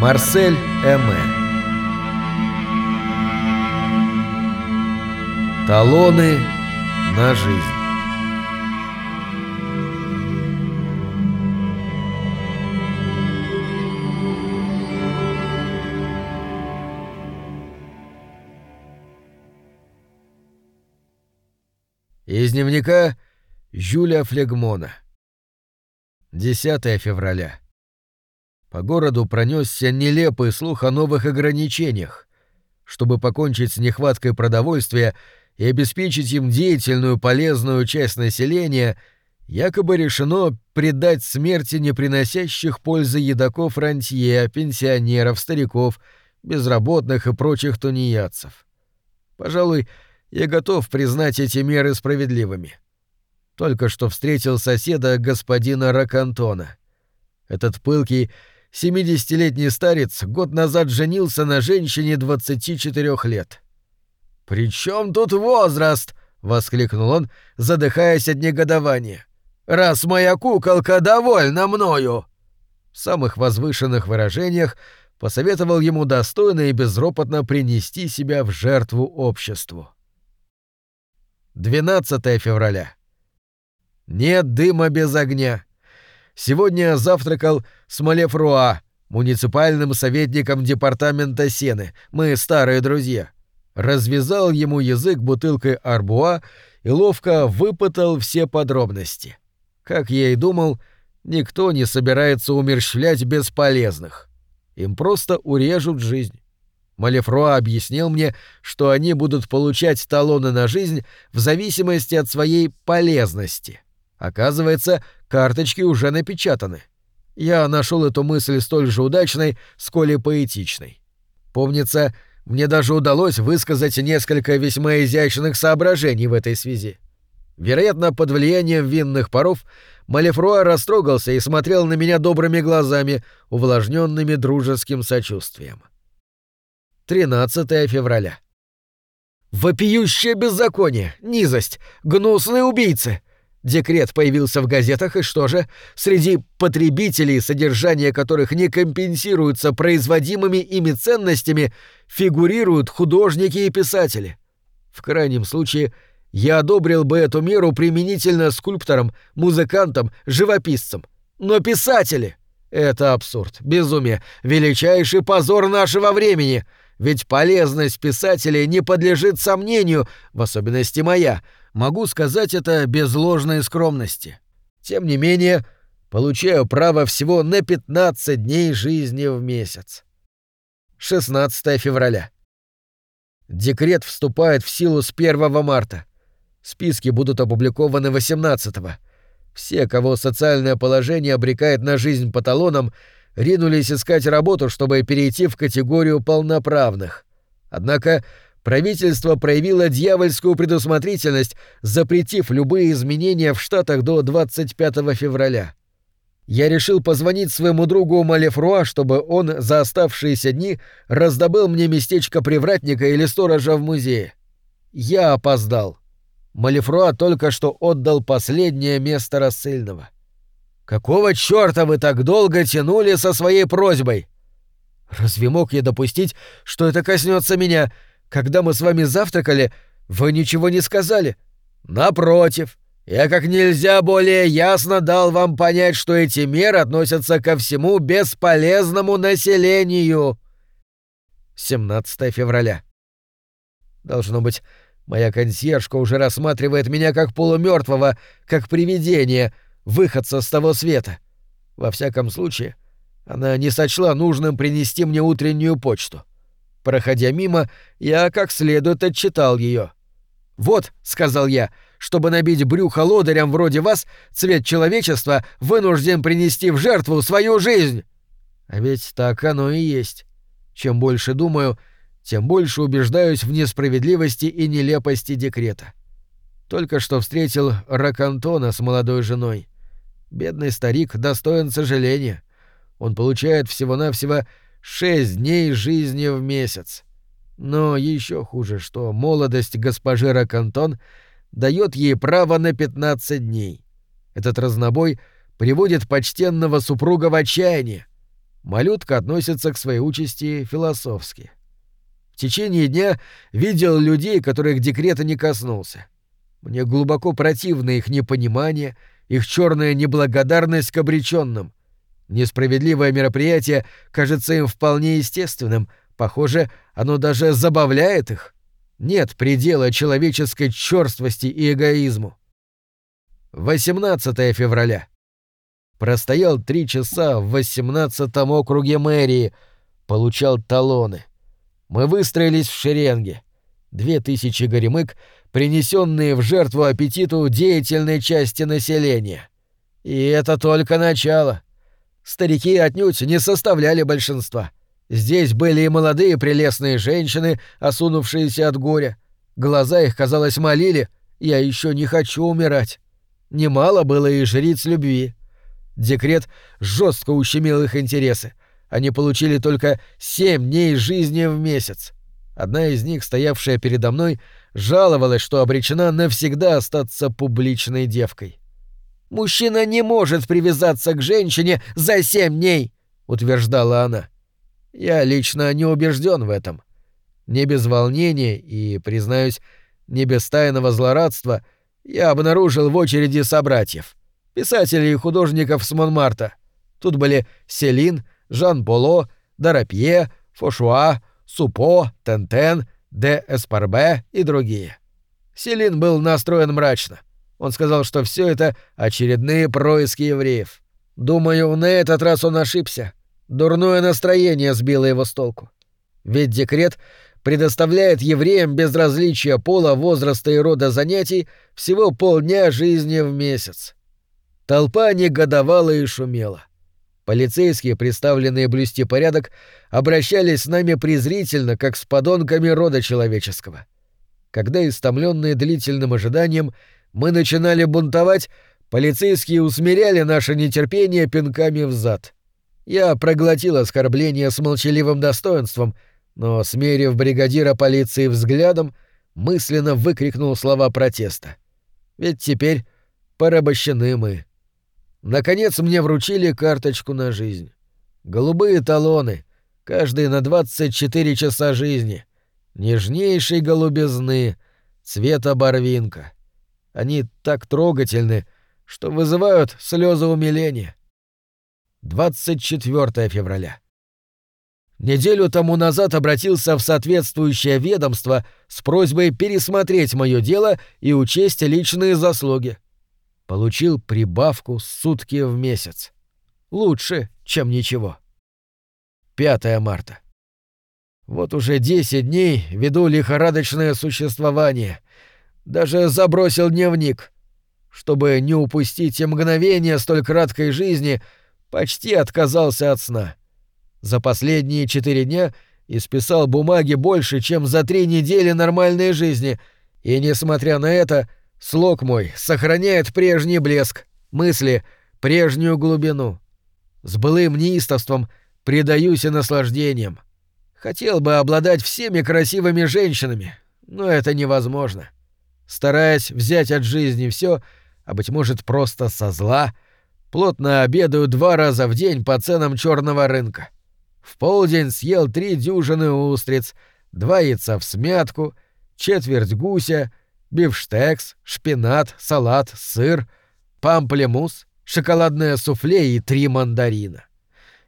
Марсель Эме Талоны на жизнь Из дневника Жюля Флегмона. 10 февраля. По городу пронесся нелепый слух о новых ограничениях. Чтобы покончить с нехваткой продовольствия и обеспечить им деятельную полезную часть населения, якобы решено предать смерти не приносящих пользы едоков рантье, пенсионеров, стариков, безработных и прочих тунеядцев. Пожалуй, я готов признать эти меры справедливыми. Только что встретил соседа господина Ракантона. Этот пылкий, 70-летний старец год назад женился на женщине 24 лет. «При чем тут возраст?» — воскликнул он, задыхаясь от негодования. «Раз моя куколка довольна мною!» В самых возвышенных выражениях посоветовал ему достойно и безропотно принести себя в жертву обществу. 12 февраля. Нет дыма без огня. Сегодня завтракал с Малефруа, муниципальным советником департамента Сены. Мы старые друзья. Развязал ему язык бутылкой арбуа и ловко выпытал все подробности. Как я и думал, никто не собирается умерщвлять бесполезных. Им просто урежут жизнь. Малефруа объяснил мне, что они будут получать талоны на жизнь в зависимости от своей полезности. Оказывается, карточки уже напечатаны. Я нашел эту мысль столь же удачной, сколь и поэтичной. Помнится, мне даже удалось высказать несколько весьма изящных соображений в этой связи. Вероятно, под влиянием винных паров Малефруа растрогался и смотрел на меня добрыми глазами, увлажненными дружеским сочувствием. 13 февраля. Вопиющее беззаконие, низость, гнусные убийцы. Декрет появился в газетах, и что же? Среди потребителей, содержание которых не компенсируется производимыми ими ценностями, фигурируют художники и писатели. В крайнем случае, я одобрил бы эту меру применительно скульпторам, музыкантам, живописцам. Но писатели — это абсурд, безумие, величайший позор нашего времени — ведь полезность писателей не подлежит сомнению, в особенности моя. Могу сказать это без ложной скромности. Тем не менее, получаю право всего на 15 дней жизни в месяц. 16 февраля. Декрет вступает в силу с 1 марта. Списки будут опубликованы 18 -го. Все, кого социальное положение обрекает на жизнь по талонам, ринулись искать работу, чтобы перейти в категорию полноправных. Однако правительство проявило дьявольскую предусмотрительность, запретив любые изменения в Штатах до 25 февраля. Я решил позвонить своему другу Малефруа, чтобы он за оставшиеся дни раздобыл мне местечко привратника или сторожа в музее. Я опоздал. Малефруа только что отдал последнее место рассыльного. — Какого чёрта вы так долго тянули со своей просьбой? Разве мог я допустить, что это коснется меня? Когда мы с вами завтракали, вы ничего не сказали. Напротив, я как нельзя более ясно дал вам понять, что эти меры относятся ко всему бесполезному населению. 17 февраля. Должно быть, моя консьержка уже рассматривает меня как полумертвого, как привидение — выходца с того света. Во всяком случае, она не сочла нужным принести мне утреннюю почту. Проходя мимо, я как следует отчитал ее. «Вот», — сказал я, — «чтобы набить брюхо лодырям вроде вас, цвет человечества вынужден принести в жертву свою жизнь». А ведь так оно и есть. Чем больше думаю, тем больше убеждаюсь в несправедливости и нелепости декрета. Только что встретил Ракантона с молодой женой. Бедный старик достоин сожаления. Он получает всего-навсего шесть дней жизни в месяц. Но еще хуже, что молодость госпожи Ракантон дает ей право на 15 дней. Этот разнобой приводит почтенного супруга в отчаяние. малютка относится к своей участи философски. В течение дня видел людей, которых декрета не коснулся. Мне глубоко противно их непонимание, их черная неблагодарность к обреченным. Несправедливое мероприятие кажется им вполне естественным, похоже, оно даже забавляет их. Нет предела человеческой черствости и эгоизму. 18 февраля. Простоял три часа в 18-м округе мэрии, получал талоны. Мы выстроились в шеренге. Две тысячи горемык, принесенные в жертву аппетиту деятельной части населения. И это только начало. Старики отнюдь не составляли большинства. Здесь были и молодые прелестные женщины, осунувшиеся от горя. Глаза их, казалось, молили «Я еще не хочу умирать». Немало было и жриц любви. Декрет жестко ущемил их интересы. Они получили только семь дней жизни в месяц. Одна из них, стоявшая передо мной, жаловалась, что обречена навсегда остаться публичной девкой. «Мужчина не может привязаться к женщине за семь дней», — утверждала она. Я лично не убежден в этом. Не без волнения и, признаюсь, не без тайного злорадства я обнаружил в очереди собратьев, писателей и художников с Монмарта. Тут были Селин, Жан-Поло, Дарапье, Фошуа, Супо, Тентен, Де Эспарбе и другие. Селин был настроен мрачно. Он сказал, что все это очередные происки евреев. Думаю, на этот раз он ошибся. Дурное настроение сбило его с толку. Ведь декрет предоставляет евреям без различия пола, возраста и рода занятий всего полдня жизни в месяц. Толпа негодовала и шумела. Полицейские, представленные блюсти порядок, обращались с нами презрительно, как с подонками рода человеческого. Когда, истомленные длительным ожиданием, мы начинали бунтовать, полицейские усмиряли наше нетерпение пинками в зад. Я проглотил оскорбление с молчаливым достоинством, но, смерив бригадира полиции взглядом, мысленно выкрикнул слова протеста. Ведь теперь порабощены мы. Наконец мне вручили карточку на жизнь. Голубые талоны, каждый на 24 часа жизни. Нежнейшей голубизны, цвета барвинка. Они так трогательны, что вызывают слезы умиления. 24 февраля. Неделю тому назад обратился в соответствующее ведомство с просьбой пересмотреть мое дело и учесть личные заслуги. Получил прибавку сутки в месяц. Лучше, чем ничего. 5 марта. Вот уже 10 дней веду лихорадочное существование. Даже забросил дневник. Чтобы не упустить и мгновение столь краткой жизни — почти отказался от сна. За последние четыре дня исписал бумаги больше, чем за три недели нормальной жизни, и, несмотря на это, слог мой сохраняет прежний блеск, мысли — прежнюю глубину. С былым неистовством предаюсь и наслаждением. Хотел бы обладать всеми красивыми женщинами, но это невозможно. Стараясь взять от жизни все, а быть может просто со зла — Плотно обедаю два раза в день по ценам черного рынка. В полдень съел три дюжины устриц, два яйца в смятку, четверть гуся, бифштекс, шпинат, салат, сыр, памплемус, шоколадное суфле и три мандарина.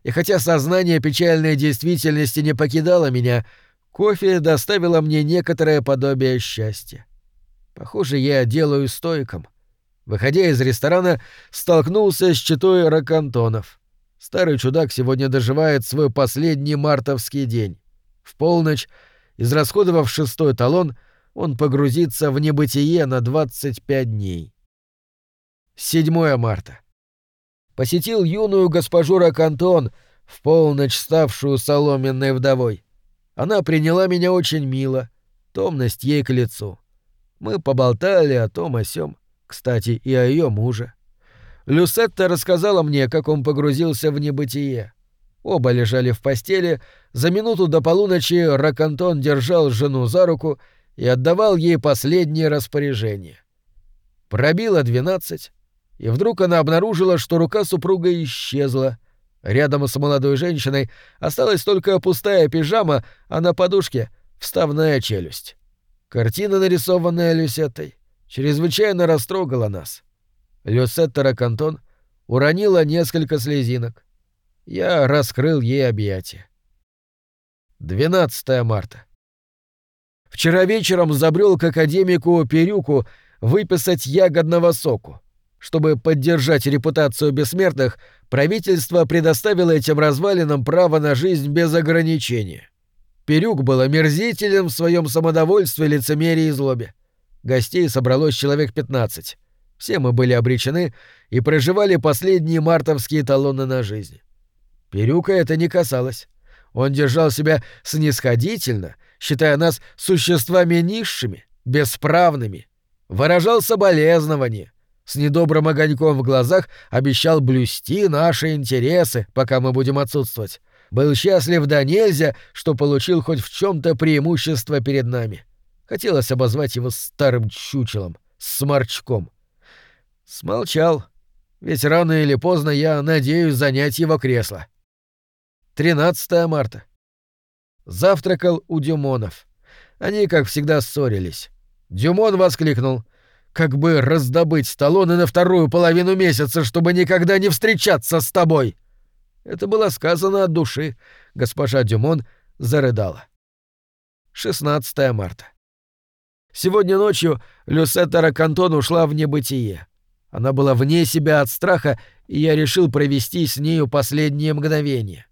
И хотя сознание печальной действительности не покидало меня, кофе доставило мне некоторое подобие счастья. Похоже, я делаю стойком — Выходя из ресторана, столкнулся с читой ракантонов. Старый чудак сегодня доживает свой последний мартовский день. В полночь, израсходовав шестой талон, он погрузится в небытие на 25 дней. 7 марта. Посетил юную госпожу Ракантон, в полночь ставшую соломенной вдовой. Она приняла меня очень мило, томность ей к лицу. Мы поболтали о том о сём. Кстати, и о ее муже. Люсетта рассказала мне, как он погрузился в небытие. Оба лежали в постели, за минуту до полуночи Ракантон держал жену за руку и отдавал ей последнее распоряжение. Пробило двенадцать, и вдруг она обнаружила, что рука супруга исчезла, Рядом с молодой женщиной осталась только пустая пижама, а на подушке — вставная челюсть. Картина, нарисованная Люсеттой, чрезвычайно растрогала нас. Люсетта Ракантон уронила несколько слезинок. Я раскрыл ей объятия. 12 марта. Вчера вечером забрел к академику Перюку выписать ягодного соку. Чтобы поддержать репутацию бессмертных, правительство предоставило этим развалинам право на жизнь без ограничения. Перюк был омерзителен в своем самодовольстве, лицемерии и злобе. Гостей собралось человек 15. Все мы были обречены и проживали последние мартовские талоны на жизнь. Перюка это не касалось. Он держал себя снисходительно, считая нас существами низшими, бесправными. Выражал соболезнования. С недобрым огоньком в глазах обещал блюсти наши интересы, пока мы будем отсутствовать. Был счастлив до нельзя, что получил хоть в чем то преимущество перед нами. Хотелось обозвать его старым чучелом, сморчком. Смолчал, ведь рано или поздно я надеюсь занять его кресло. 13 марта. Завтракал у Дюмонов. Они, как всегда, ссорились. Дюмон воскликнул. «Как бы раздобыть талоны на вторую половину месяца, чтобы никогда не встречаться с тобой!» Это было сказано от души. Госпожа Дюмон зарыдала. 16 марта. Сегодня ночью Люсетта Ракантон ушла в небытие. Она была вне себя от страха, и я решил провести с нею последние мгновения.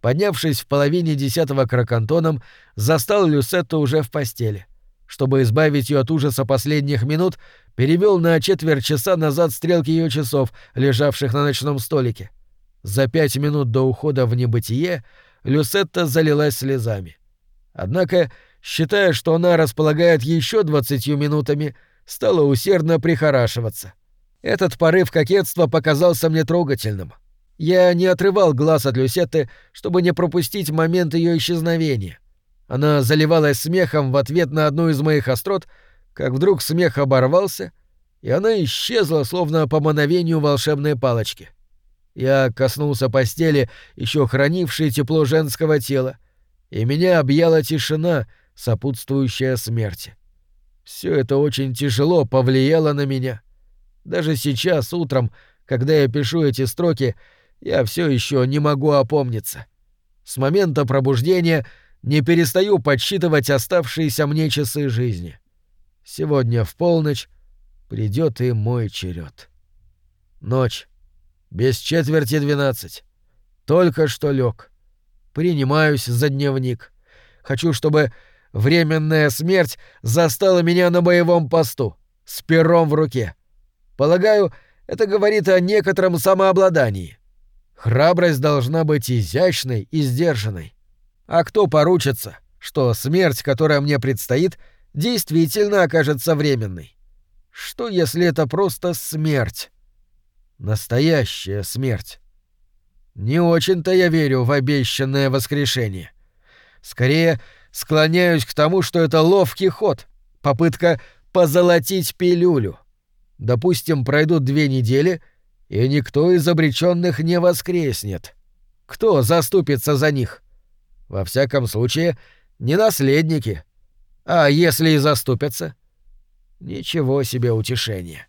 Поднявшись в половине десятого кракантоном, застал Люсетту уже в постели. Чтобы избавить ее от ужаса последних минут, перевел на четверть часа назад стрелки ее часов, лежавших на ночном столике. За пять минут до ухода в небытие Люсетта залилась слезами. Однако, считая, что она располагает еще двадцатью минутами, стала усердно прихорашиваться. Этот порыв кокетства показался мне трогательным. Я не отрывал глаз от Люсетты, чтобы не пропустить момент ее исчезновения. Она заливалась смехом в ответ на одну из моих острот, как вдруг смех оборвался, и она исчезла, словно по мановению волшебной палочки. Я коснулся постели, еще хранившей тепло женского тела, и меня объяла тишина, сопутствующая смерти. Все это очень тяжело повлияло на меня. Даже сейчас, утром, когда я пишу эти строки, я все еще не могу опомниться. С момента пробуждения не перестаю подсчитывать оставшиеся мне часы жизни. Сегодня в полночь придет и мой черед. Ночь. Без четверти двенадцать. Только что лег. Принимаюсь за дневник. Хочу, чтобы временная смерть застала меня на боевом посту, с пером в руке. Полагаю, это говорит о некотором самообладании. Храбрость должна быть изящной и сдержанной. А кто поручится, что смерть, которая мне предстоит, действительно окажется временной? Что, если это просто смерть? Настоящая смерть. Не очень-то я верю в обещанное воскрешение. Скорее, склоняюсь к тому, что это ловкий ход, попытка позолотить пилюлю. Допустим, пройдут две недели, и никто из обреченных не воскреснет. Кто заступится за них? Во всяком случае, не наследники. А если и заступятся? Ничего себе утешение.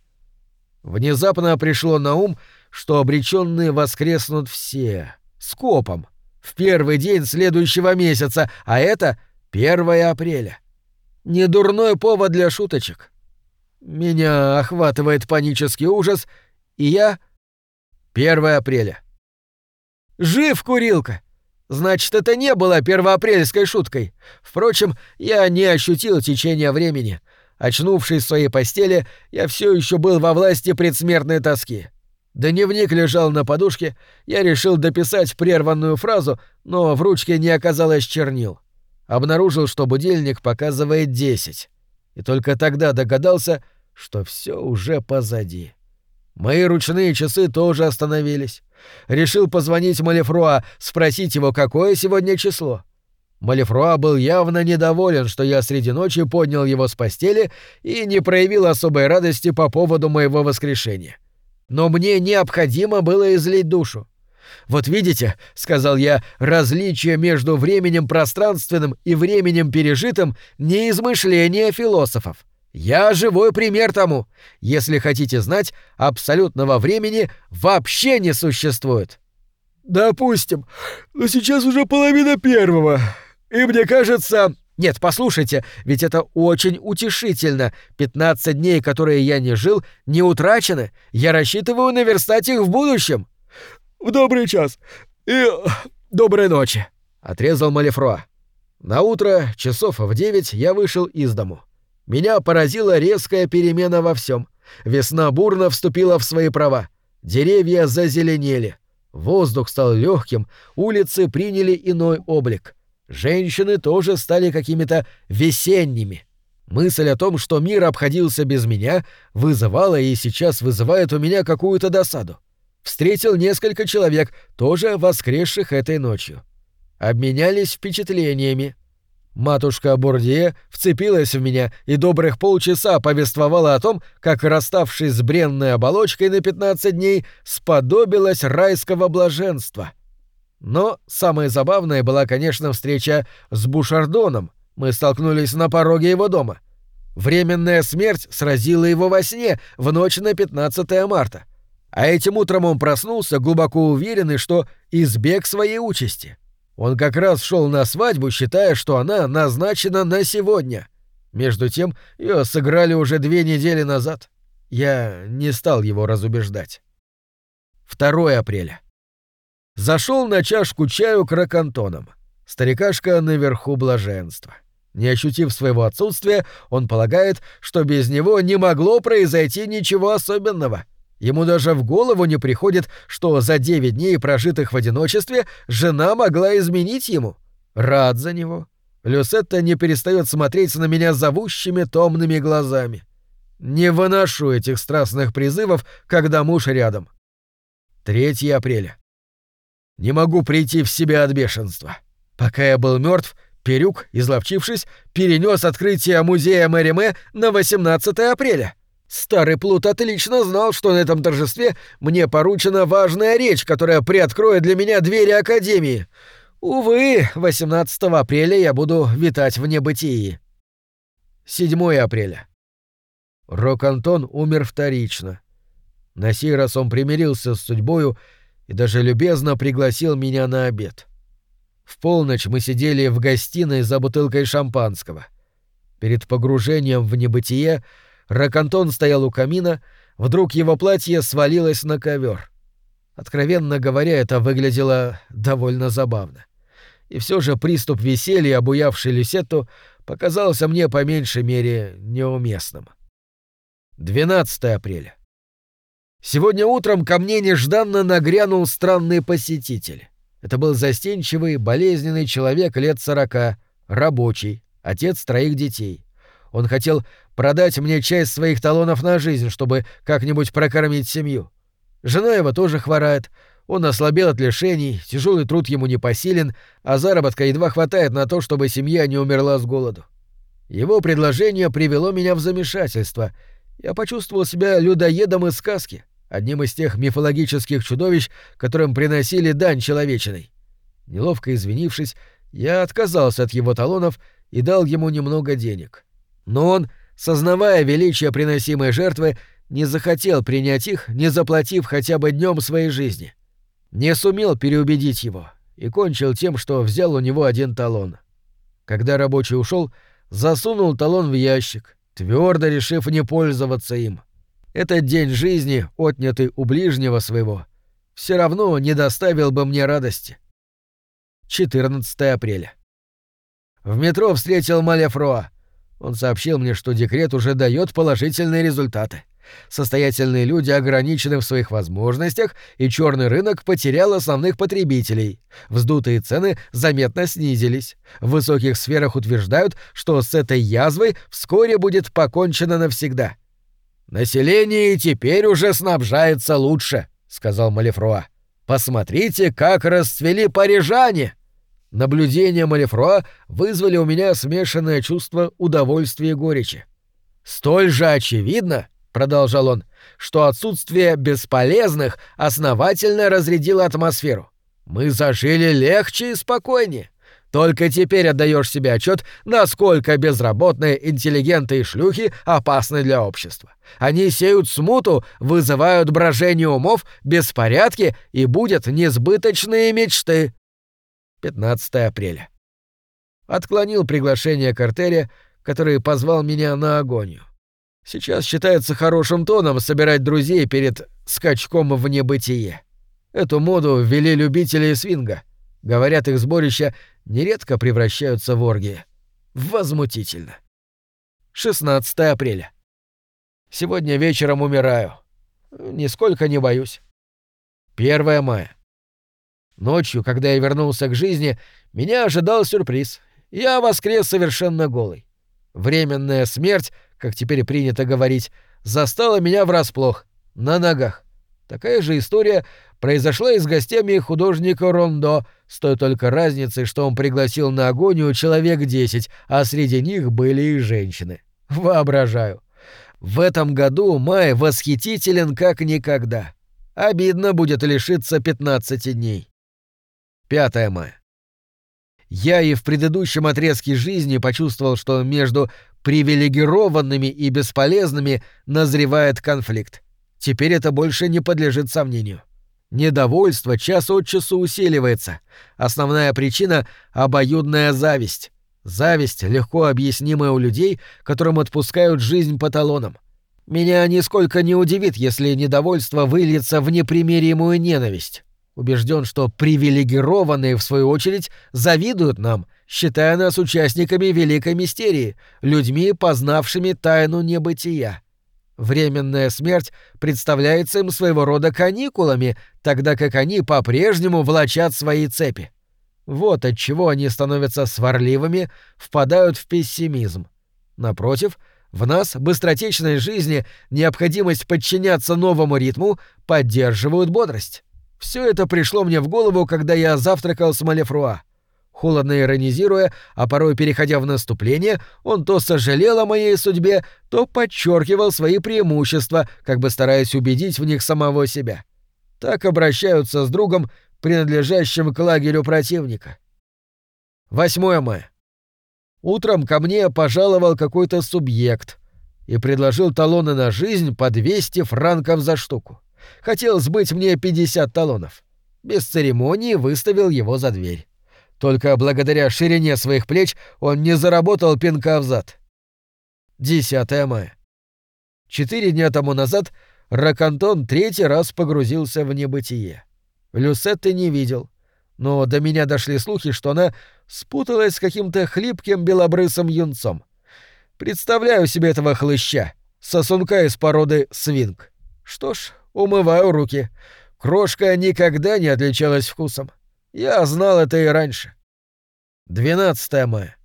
Внезапно пришло на ум, что обреченные воскреснут все, скопом, в первый день следующего месяца, а это 1 апреля. Недурной повод для шуточек. Меня охватывает панический ужас, и я 1 апреля. Жив, курилка! Значит, это не было первоапрельской шуткой. Впрочем, я не ощутил течения времени. Очнувшись в своей постели, я все еще был во власти предсмертной тоски. Дневник лежал на подушке, я решил дописать прерванную фразу, но в ручке не оказалось чернил. Обнаружил, что будильник показывает десять. И только тогда догадался, что все уже позади. Мои ручные часы тоже остановились. Решил позвонить Малефруа, спросить его, какое сегодня число. Малефруа был явно недоволен, что я среди ночи поднял его с постели и не проявил особой радости по поводу моего воскрешения. Но мне необходимо было излить душу. «Вот видите», — сказал я, — «различие между временем пространственным и временем пережитым — не измышление философов. Я живой пример тому. Если хотите знать, абсолютного времени вообще не существует». «Допустим. Но сейчас уже половина первого. И мне кажется...» «Нет, послушайте, ведь это очень утешительно. 15 дней, которые я не жил, не утрачены. Я рассчитываю наверстать их в будущем». «В добрый час. И доброй ночи», — отрезал Малефруа. На утро, часов в девять, я вышел из дому. Меня поразила резкая перемена во всем. Весна бурно вступила в свои права. Деревья зазеленели. Воздух стал легким, улицы приняли иной облик. Женщины тоже стали какими-то весенними. Мысль о том, что мир обходился без меня, вызывала и сейчас вызывает у меня какую-то досаду. Встретил несколько человек, тоже воскресших этой ночью. Обменялись впечатлениями. Матушка Бордье вцепилась в меня и добрых полчаса повествовала о том, как, расставшись с бренной оболочкой на 15 дней, сподобилась райского блаженства. Но самое забавное была, конечно, встреча с Бушардоном. Мы столкнулись на пороге его дома. Временная смерть сразила его во сне в ночь на 15 марта. А этим утром он проснулся, глубоко уверенный, что избег своей участи. Он как раз шел на свадьбу, считая, что она назначена на сегодня. Между тем, ее сыграли уже две недели назад. Я не стал его разубеждать. 2 апреля. Зашел на чашку чаю к ракантонам. Старикашка наверху блаженства. Не ощутив своего отсутствия, он полагает, что без него не могло произойти ничего особенного — Ему даже в голову не приходит, что за девять дней, прожитых в одиночестве, жена могла изменить ему. Рад за него. Люсетта не перестает смотреть на меня зовущими томными глазами. Не выношу этих страстных призывов, когда муж рядом. 3 апреля. Не могу прийти в себя от бешенства. Пока я был мертв, Перюк, изловчившись, перенес открытие музея Мэриме на 18 апреля. Старый Плут отлично знал, что на этом торжестве мне поручена важная речь, которая приоткроет для меня двери Академии. Увы, 18 апреля я буду витать в небытии. 7 апреля. Рок-Антон умер вторично. На сей раз он примирился с судьбою и даже любезно пригласил меня на обед. В полночь мы сидели в гостиной за бутылкой шампанского. Перед погружением в небытие — Ракантон стоял у камина, вдруг его платье свалилось на ковер. Откровенно говоря, это выглядело довольно забавно. И все же приступ веселья, обуявший Люсетту, показался мне по меньшей мере неуместным. 12 апреля. Сегодня утром ко мне нежданно нагрянул странный посетитель. Это был застенчивый, болезненный человек лет сорока, рабочий, отец троих детей. Он хотел продать мне часть своих талонов на жизнь, чтобы как-нибудь прокормить семью. Жена его тоже хворает, он ослабел от лишений, тяжелый труд ему не посилен, а заработка едва хватает на то, чтобы семья не умерла с голоду. Его предложение привело меня в замешательство. Я почувствовал себя людоедом из сказки, одним из тех мифологических чудовищ, которым приносили дань человечиной. Неловко извинившись, я отказался от его талонов и дал ему немного денег. Но он сознавая величие приносимой жертвы, не захотел принять их, не заплатив хотя бы днем своей жизни. Не сумел переубедить его и кончил тем, что взял у него один талон. Когда рабочий ушел, засунул талон в ящик, твердо решив не пользоваться им. Этот день жизни, отнятый у ближнего своего, все равно не доставил бы мне радости. 14 апреля. В метро встретил Малефроа. Он сообщил мне, что декрет уже дает положительные результаты. Состоятельные люди ограничены в своих возможностях, и черный рынок потерял основных потребителей. Вздутые цены заметно снизились. В высоких сферах утверждают, что с этой язвой вскоре будет покончено навсегда. «Население теперь уже снабжается лучше», — сказал Малефруа. «Посмотрите, как расцвели парижане!» Наблюдения Малефруа вызвали у меня смешанное чувство удовольствия и горечи. «Столь же очевидно», —— продолжал он, — «что отсутствие бесполезных основательно разрядило атмосферу. Мы зажили легче и спокойнее. Только теперь отдаешь себе отчет, насколько безработные интеллигенты и шлюхи опасны для общества. Они сеют смуту, вызывают брожение умов, беспорядки и будут несбыточные мечты. 15 апреля. Отклонил приглашение Картерия, который позвал меня на агонию. Сейчас считается хорошим тоном собирать друзей перед скачком в небытие. Эту моду ввели любители свинга. Говорят, их сборища нередко превращаются в оргии. Возмутительно. 16 апреля. Сегодня вечером умираю. Нисколько не боюсь. 1 мая. Ночью, когда я вернулся к жизни, меня ожидал сюрприз. Я воскрес совершенно голый. Временная смерть, как теперь принято говорить, застала меня врасплох, на ногах. Такая же история произошла и с гостями художника Рондо, с той только разницей, что он пригласил на агонию человек десять, а среди них были и женщины. Воображаю. В этом году май восхитителен как никогда. Обидно будет лишиться 15 дней. 5 мая. Я и в предыдущем отрезке жизни почувствовал, что между привилегированными и бесполезными назревает конфликт. Теперь это больше не подлежит сомнению. Недовольство час от часу усиливается. Основная причина — обоюдная зависть. Зависть, легко объяснимая у людей, которым отпускают жизнь по талонам. Меня нисколько не удивит, если недовольство выльется в непримиримую ненависть. Убежден, что привилегированные, в свою очередь, завидуют нам, считая нас участниками великой мистерии, людьми, познавшими тайну небытия. Временная смерть представляется им своего рода каникулами, тогда как они по-прежнему влачат свои цепи. Вот от чего они становятся сварливыми, впадают в пессимизм. Напротив, в нас, быстротечной жизни, необходимость подчиняться новому ритму поддерживают бодрость. Все это пришло мне в голову, когда я завтракал с Малефруа. Холодно иронизируя, а порой переходя в наступление, он то сожалел о моей судьбе, то подчеркивал свои преимущества, как бы стараясь убедить в них самого себя. Так обращаются с другом, принадлежащим к лагерю противника. 8 мая. Утром ко мне пожаловал какой-то субъект и предложил талоны на жизнь по 200 франков за штуку. Хотел сбыть мне 50 талонов. Без церемонии выставил его за дверь. Только благодаря ширине своих плеч он не заработал пинка в зад. 10 мая. Четыре дня тому назад Ракантон третий раз погрузился в небытие. Люсетты не видел, но до меня дошли слухи, что она спуталась с каким-то хлипким белобрысым юнцом. Представляю себе этого хлыща, сосунка из породы свинг. Что ж, умываю руки. Крошка никогда не отличалась вкусом. Я знал это и раньше. 12 мая.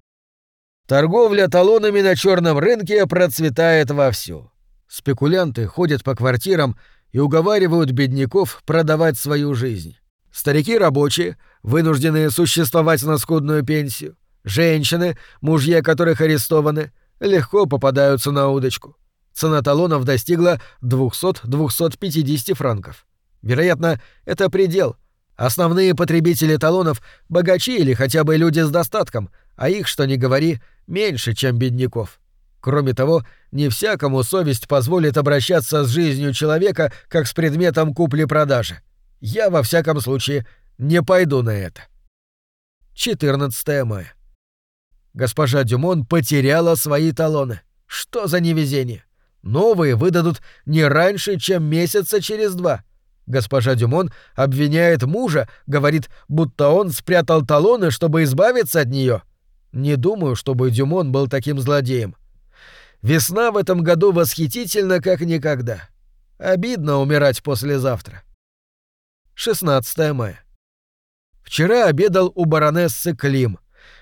Торговля талонами на черном рынке процветает вовсю. Спекулянты ходят по квартирам и уговаривают бедняков продавать свою жизнь. Старики рабочие, вынужденные существовать на скудную пенсию, женщины, мужья которых арестованы, легко попадаются на удочку. Цена талонов достигла 200-250 франков. Вероятно, это предел — Основные потребители талонов — богачи или хотя бы люди с достатком, а их, что ни говори, меньше, чем бедняков. Кроме того, не всякому совесть позволит обращаться с жизнью человека как с предметом купли-продажи. Я, во всяком случае, не пойду на это. 14 мая. Госпожа Дюмон потеряла свои талоны. Что за невезение? Новые выдадут не раньше, чем месяца через два — Госпожа Дюмон обвиняет мужа, говорит, будто он спрятал талоны, чтобы избавиться от нее. Не думаю, чтобы Дюмон был таким злодеем. Весна в этом году восхитительна, как никогда. Обидно умирать послезавтра. 16 мая. Вчера обедал у баронессы Клим.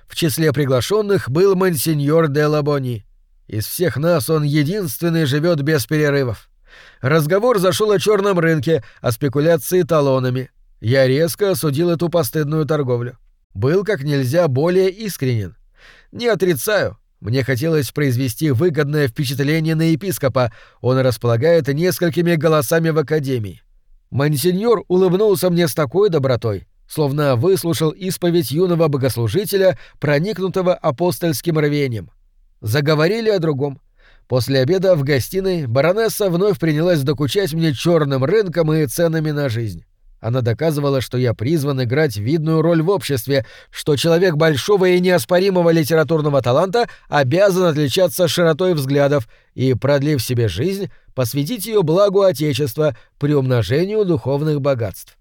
В числе приглашенных был мансиньор де Лабони. Из всех нас он единственный живет без перерывов. Разговор зашел о черном рынке, о спекуляции талонами. Я резко осудил эту постыдную торговлю. Был как нельзя более искренен. Не отрицаю, Мне хотелось произвести выгодное впечатление на епископа, он располагает несколькими голосами в академии. Монсеньор улыбнулся мне с такой добротой, словно выслушал исповедь юного богослужителя, проникнутого апостольским рвением. Заговорили о другом. После обеда в гостиной баронесса вновь принялась докучать мне черным рынком и ценами на жизнь. Она доказывала, что я призван играть видную роль в обществе, что человек большого и неоспоримого литературного таланта обязан отличаться широтой взглядов и, продлив себе жизнь, посвятить ее благу Отечества, приумножению духовных богатств.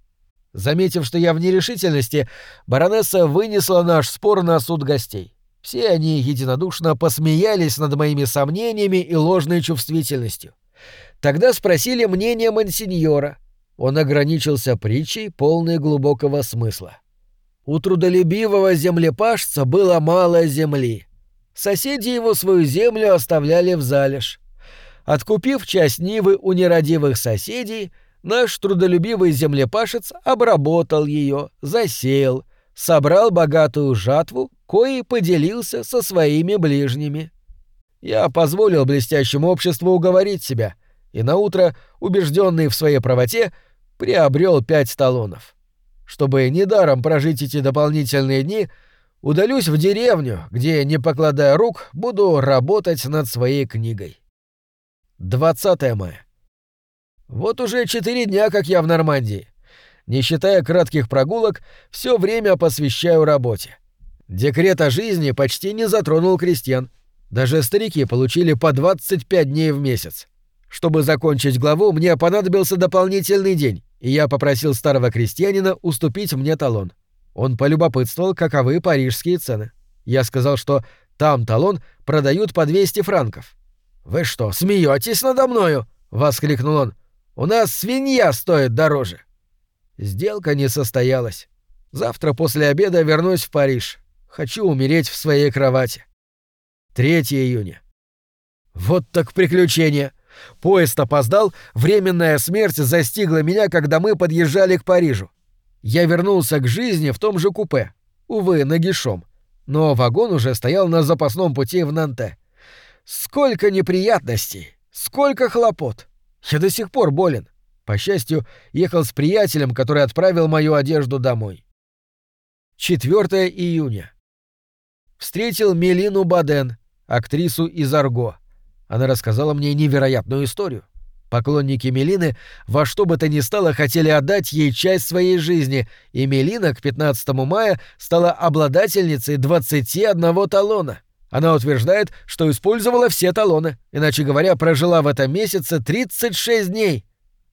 Заметив, что я в нерешительности, баронесса вынесла наш спор на суд гостей. Все они единодушно посмеялись над моими сомнениями и ложной чувствительностью. Тогда спросили мнение мансиньора — он ограничился притчей, полной глубокого смысла. У трудолюбивого землепашца было мало земли. Соседи его свою землю оставляли в залежь. Откупив часть Нивы у нерадивых соседей, наш трудолюбивый землепашец обработал ее, засеял, собрал богатую жатву, коей поделился со своими ближними. Я позволил блестящему обществу уговорить себя — и наутро, убежденный в своей правоте, приобрел пять талонов. Чтобы недаром прожить эти дополнительные дни, удалюсь в деревню, где, не покладая рук, буду работать над своей книгой. 20 мая. Вот уже четыре дня, как я в Нормандии. Не считая кратких прогулок, все время посвящаю работе. Декрет о жизни почти не затронул крестьян. Даже старики получили по 25 дней в месяц. Чтобы закончить главу, мне понадобился дополнительный день, и я попросил старого крестьянина уступить мне талон. Он полюбопытствовал, каковы парижские цены. Я сказал, что там талон продают по 200 франков. «Вы что, смеетесь надо мною?» — воскликнул он. «У нас свинья стоит дороже». Сделка не состоялась. Завтра после обеда вернусь в Париж. Хочу умереть в своей кровати. 3 июня. Вот так приключение. Поезд опоздал, временная смерть застигла меня, когда мы подъезжали к Парижу. Я вернулся к жизни в том же купе, увы, нагишом, но вагон уже стоял на запасном пути в Нанте. Сколько неприятностей, сколько хлопот. Я до сих пор болен. По счастью, ехал с приятелем, который отправил мою одежду домой. 4 июня. Встретил Мелину Баден, актрису из Арго. Она рассказала мне невероятную историю. Поклонники Мелины во что бы то ни стало хотели отдать ей часть своей жизни, и Мелина к 15 мая стала обладательницей 21 талона. Она утверждает, что использовала все талоны, иначе говоря, прожила в этом месяце 36 дней.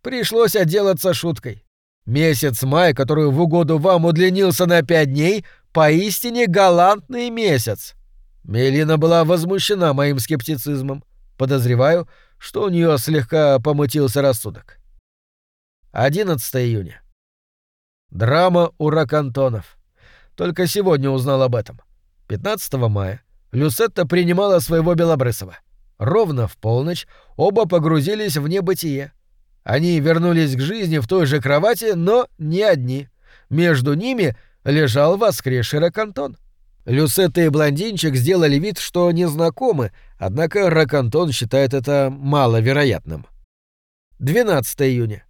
Пришлось отделаться шуткой. Месяц май, который в угоду вам удлинился на 5 дней, поистине галантный месяц. Мелина была возмущена моим скептицизмом. Подозреваю, что у нее слегка помутился рассудок. 11 июня. Драма у Ракантонов. Только сегодня узнал об этом. 15 мая Люсетта принимала своего Белобрысова. Ровно в полночь оба погрузились в небытие. Они вернулись к жизни в той же кровати, но не одни. Между ними лежал воскресший Ракантон. Люсетта и блондинчик сделали вид, что не знакомы, однако Ракантон считает это маловероятным. 12 июня.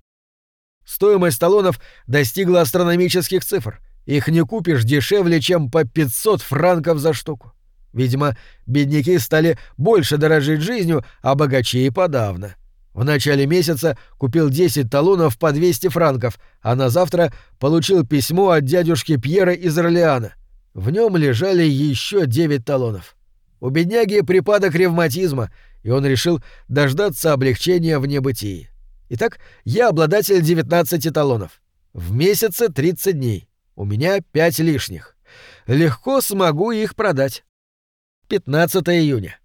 Стоимость талонов достигла астрономических цифр. Их не купишь дешевле, чем по 500 франков за штуку. Видимо, бедняки стали больше дорожить жизнью, а богачи и подавно. В начале месяца купил 10 талонов по 200 франков, а на завтра получил письмо от дядюшки Пьера из Орлеана. В нем лежали еще девять талонов. У бедняги припадок ревматизма, и он решил дождаться облегчения в небытии. Итак, я обладатель 19 талонов. В месяце 30 дней. У меня 5 лишних. Легко смогу их продать. 15 июня.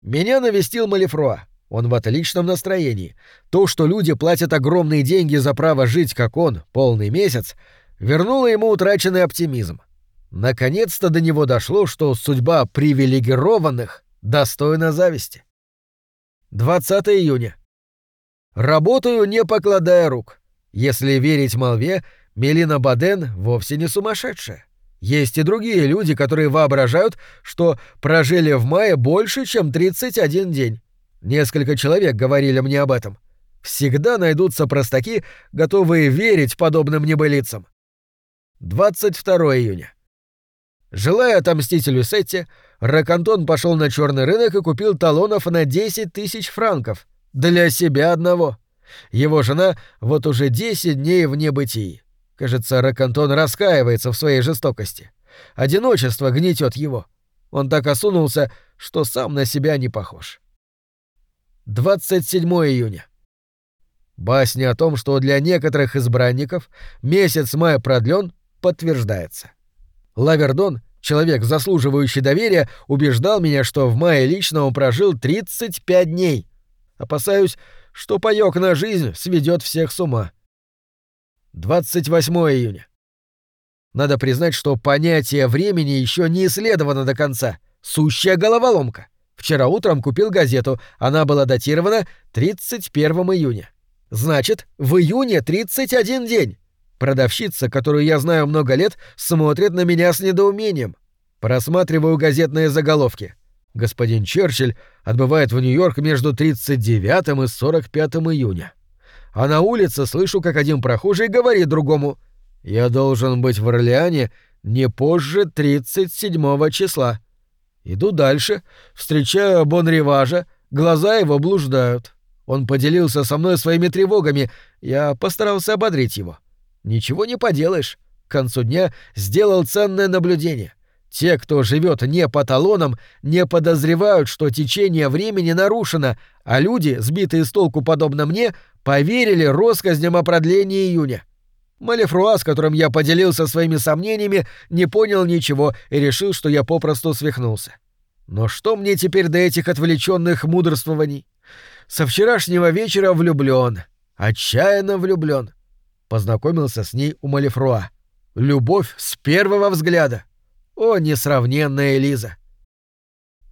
Меня навестил Малифруа. Он в отличном настроении. То, что люди платят огромные деньги за право жить, как он, полный месяц, вернуло ему утраченный оптимизм. Наконец-то до него дошло, что судьба привилегированных достойна зависти. 20 июня. Работаю, не покладая рук. Если верить молве, Мелина Баден вовсе не сумасшедшая. Есть и другие люди, которые воображают, что прожили в мае больше, чем 31 день. Несколько человек говорили мне об этом. Всегда найдутся простаки, готовые верить подобным небылицам. 22 июня. Желая отомстить Люсетте, Ракантон пошел на черный рынок и купил талонов на 10 тысяч франков. Для себя одного. Его жена вот уже 10 дней в небытии. Кажется, Ракантон раскаивается в своей жестокости. Одиночество гнетет его. Он так осунулся, что сам на себя не похож. 27 июня. Басня о том, что для некоторых избранников месяц мая продлен, подтверждается. Лавердон, человек, заслуживающий доверия, убеждал меня, что в мае лично он прожил 35 дней. Опасаюсь, что паёк на жизнь сведет всех с ума. 28 июня. Надо признать, что понятие времени еще не исследовано до конца. Сущая головоломка. Вчера утром купил газету, она была датирована 31 июня. Значит, в июне 31 день. Продавщица, которую я знаю много лет, смотрит на меня с недоумением. Просматриваю газетные заголовки. Господин Черчилль отбывает в Нью-Йорк между 39 и 45 июня. А на улице слышу, как один прохожий говорит другому «Я должен быть в Орлеане не позже 37 числа». Иду дальше, встречаю Бонриважа, глаза его блуждают. Он поделился со мной своими тревогами, я постарался ободрить его. Ничего не поделаешь. К концу дня сделал ценное наблюдение. Те, кто живет не по талонам, не подозревают, что течение времени нарушено, а люди, сбитые с толку подобно мне, поверили россказням о продлении июня. Малефруа, с которым я поделился своими сомнениями, не понял ничего и решил, что я попросту свихнулся. Но что мне теперь до этих отвлеченных мудрствований? Со вчерашнего вечера влюблен, отчаянно влюблен познакомился с ней у Малифруа. Любовь с первого взгляда. О, несравненная Элиза!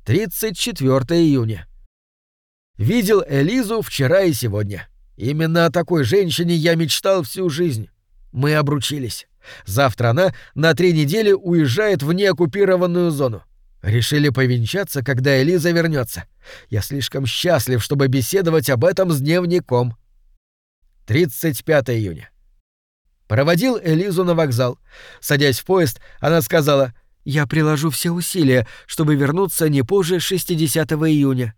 34 июня. Видел Элизу вчера и сегодня. Именно о такой женщине я мечтал всю жизнь. Мы обручились. Завтра она на три недели уезжает в неоккупированную зону. Решили повенчаться, когда Элиза вернется. Я слишком счастлив, чтобы беседовать об этом с дневником. 35 июня. Проводил Элизу на вокзал. Садясь в поезд, она сказала «Я приложу все усилия, чтобы вернуться не позже 60 июня».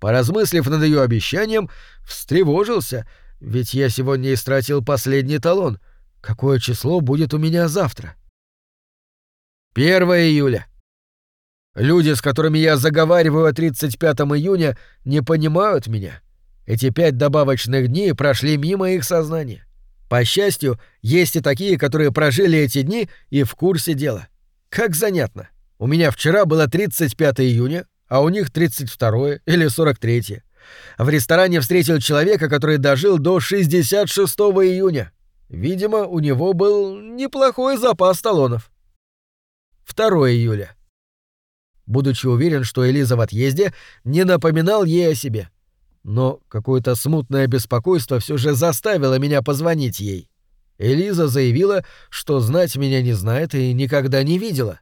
Поразмыслив над ее обещанием, встревожился, ведь я сегодня истратил последний талон. Какое число будет у меня завтра? 1 июля. Люди, с которыми я заговариваю о 35 июня, не понимают меня. Эти пять добавочных дней прошли мимо их сознания. По счастью, есть и такие, которые прожили эти дни и в курсе дела. Как занятно. У меня вчера было 35 июня, а у них 32 или 43. В ресторане встретил человека, который дожил до 66 июня. Видимо, у него был неплохой запас талонов. 2 июля. Будучи уверен, что Элиза в отъезде, не напоминал ей о себе. Но какое-то смутное беспокойство все же заставило меня позвонить ей. Элиза заявила, что знать меня не знает и никогда не видела.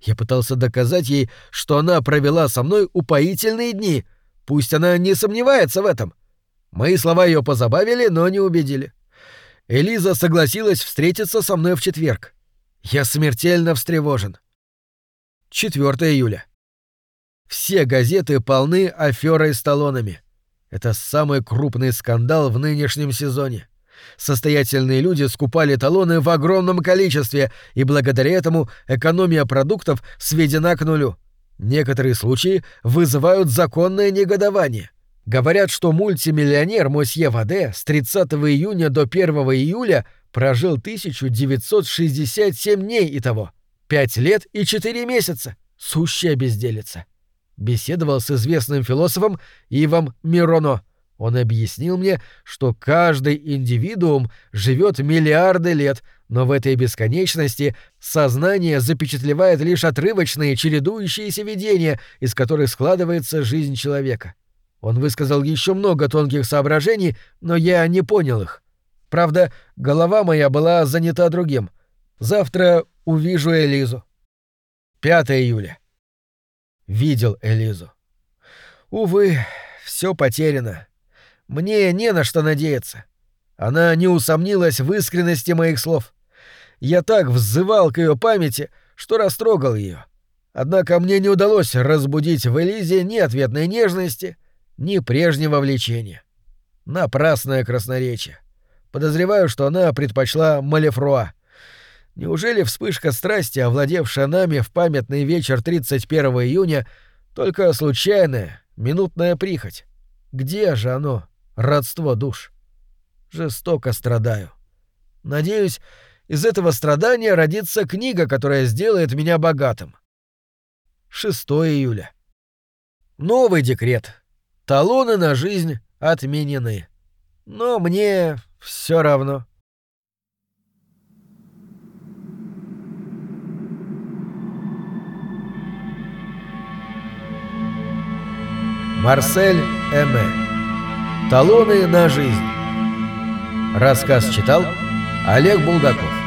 Я пытался доказать ей, что она провела со мной упоительные дни. Пусть она не сомневается в этом. Мои слова ее позабавили, но не убедили. Элиза согласилась встретиться со мной в четверг. Я смертельно встревожен. 4 июля. Все газеты полны аферой с талонами. Это самый крупный скандал в нынешнем сезоне. Состоятельные люди скупали талоны в огромном количестве, и благодаря этому экономия продуктов сведена к нулю. Некоторые случаи вызывают законное негодование. Говорят, что мультимиллионер Мосье Ваде с 30 июня до 1 июля прожил 1967 дней и того. Пять лет и четыре месяца. Сущая безделица беседовал с известным философом Ивом Мироно. Он объяснил мне, что каждый индивидуум живет миллиарды лет, но в этой бесконечности сознание запечатлевает лишь отрывочные чередующиеся видения, из которых складывается жизнь человека. Он высказал еще много тонких соображений, но я не понял их. Правда, голова моя была занята другим. Завтра увижу Элизу. 5 июля. Видел Элизу. Увы, все потеряно. Мне не на что надеяться. Она не усомнилась в искренности моих слов. Я так взывал к ее памяти, что растрогал ее. Однако мне не удалось разбудить в Элизе ни ответной нежности, ни прежнего влечения. Напрасное красноречие. Подозреваю, что она предпочла Малефруа. Неужели вспышка страсти, овладевшая нами в памятный вечер 31 июня, только случайная, минутная прихоть? Где же оно, родство душ? Жестоко страдаю. Надеюсь, из этого страдания родится книга, которая сделает меня богатым. 6 июля. Новый декрет. Талоны на жизнь отменены. Но мне все равно. Марсель Эме. Талоны на жизнь. Рассказ читал Олег Булдаков.